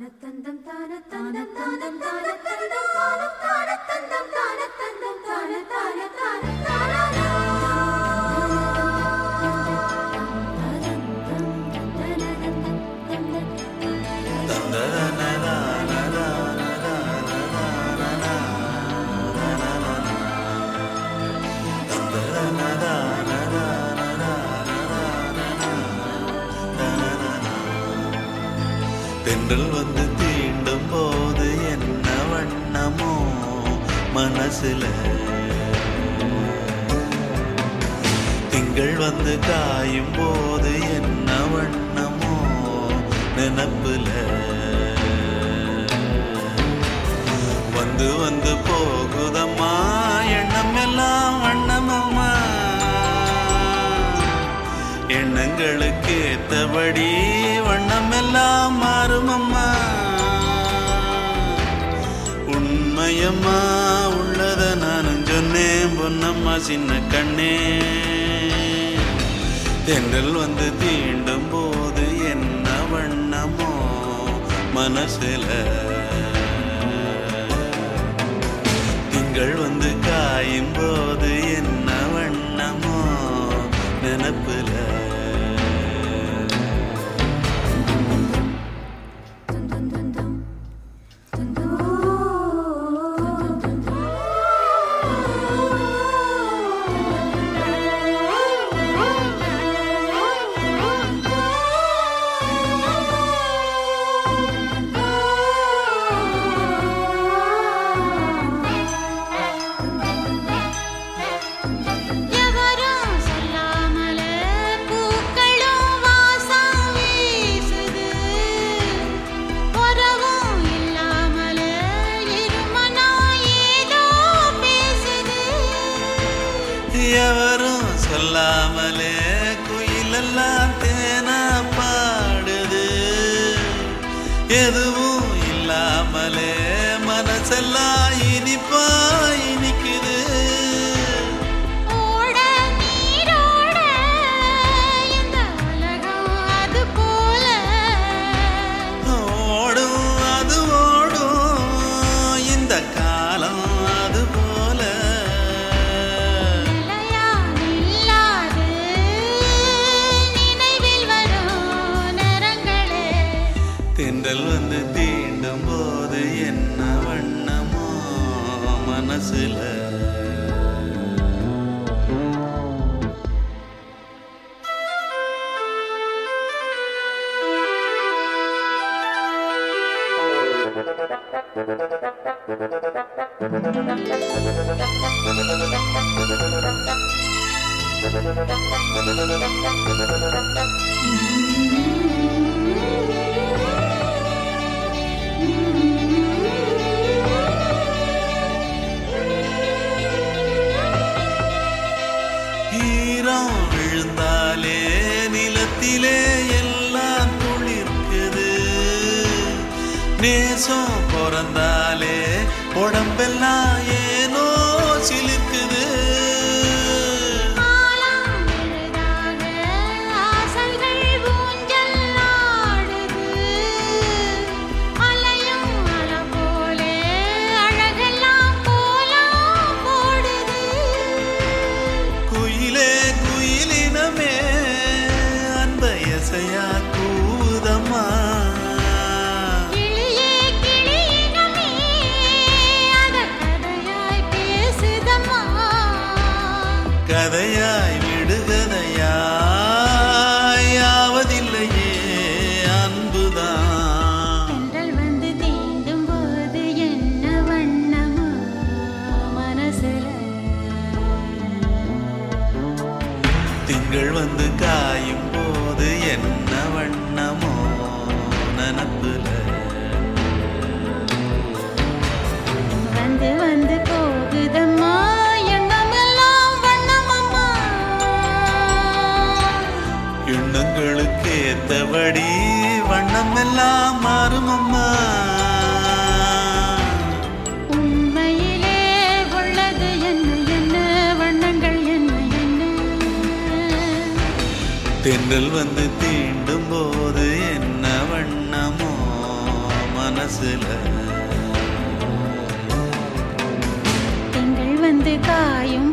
tanatandam tanatandam tanatandam tanatandam தென்றல் வந்து தீண்டும் போது என்ன வண்ணமோ மனசுல? திங்கள் வந்து காயும் போது என்ன வண்ணமோ நினப்புல? வந்து வந்து போகுதம்மா எண்ணம் எல்லாம் வண்ணமம்மா. எண்ணங்களுக்கு ஏத்தபடி வண்ணம் எல்லாம் உண்மையம்மா உள்ளத நானும் சொன்னேன் பொன்னம்மா சின்ன கண்ணே. தென்றல் வந்து தீண்டும் போது என்ன வண்ணமோ மனசுல. திங்கள் வந்து காயும் போது எல்லாம் தேனா பாடுது. எதுவும் இல்லாமலே மனசெல்லாம் இனிப்பா மனசுல. ஈரம் நேசம் பிறந்தாலே உடம்பெல்லாம் ஏனோ சிலுக்குது திங்கள் வந்து காயும் போது என்ன வண்ணமோ நனப்புல வந்து வந்து போகுதம்மா எண்ணங்களுக்கு ஏத்தபடி வண்ணம் எல்லாம் மாறுமம்மா. தென்றல் வந்து தீண்டும் போது என்ன வண்ணமோ மனசுல? தென்றல் வந்து காயும்